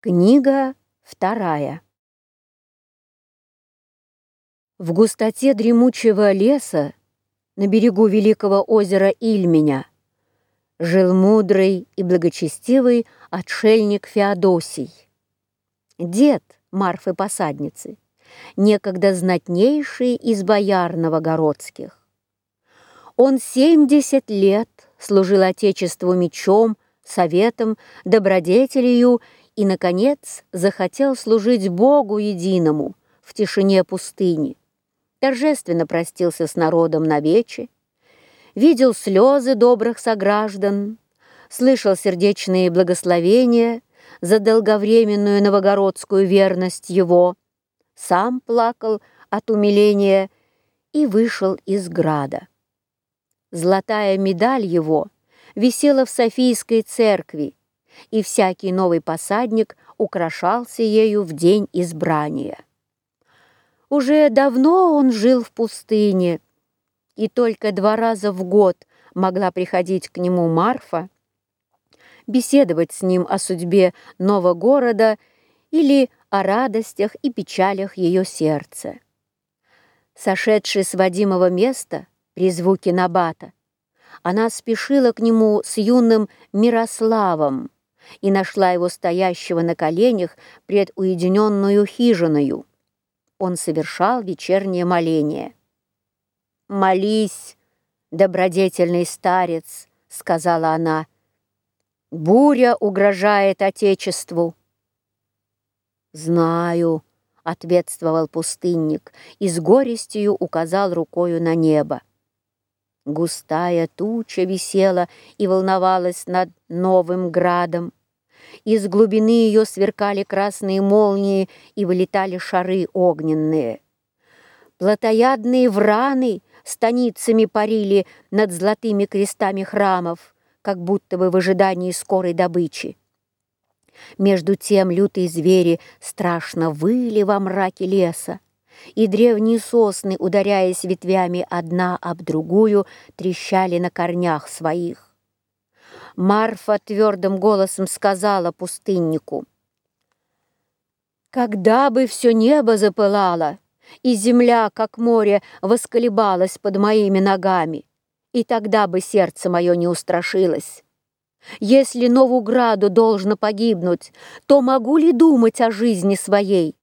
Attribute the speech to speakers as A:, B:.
A: Книга вторая. В густоте дремучего леса на берегу великого озера Ильменя жил мудрый и благочестивый отшельник Феодосий, дед Марфы-посадницы, некогда знатнейший из бояр новогородских. Он семьдесят лет служил Отечеству мечом, советом, добродетелью и, наконец, захотел служить Богу единому в тишине пустыни. Торжественно простился с народом на вече, видел слезы добрых сограждан, слышал сердечные благословения за долговременную новогородскую верность его, сам плакал от умиления и вышел из града. Золотая медаль его висела в Софийской церкви, и всякий новый посадник украшался ею в день избрания. Уже давно он жил в пустыне, и только два раза в год могла приходить к нему Марфа, беседовать с ним о судьбе нового города или о радостях и печалях ее сердца. Сошедший с Вадимова места при звуке Набата, она спешила к нему с юным Мирославом, и нашла его стоящего на коленях пред уединенную хижиною. Он совершал вечернее моление. «Молись, добродетельный старец», — сказала она. «Буря угрожает Отечеству». «Знаю», — ответствовал пустынник и с горестью указал рукою на небо. Густая туча висела и волновалась над новым градом. Из глубины ее сверкали красные молнии и вылетали шары огненные. Плотоядные враны станицами парили над золотыми крестами храмов, как будто бы в ожидании скорой добычи. Между тем лютые звери страшно выли во мраке леса, и древние сосны, ударяясь ветвями одна об другую, трещали на корнях своих. Марфа твердым голосом сказала пустыннику. «Когда бы все небо запылало, и земля, как море, восколебалась под моими ногами, и тогда бы сердце мое не устрашилось. Если Новуграду должно погибнуть, то могу ли думать о жизни своей?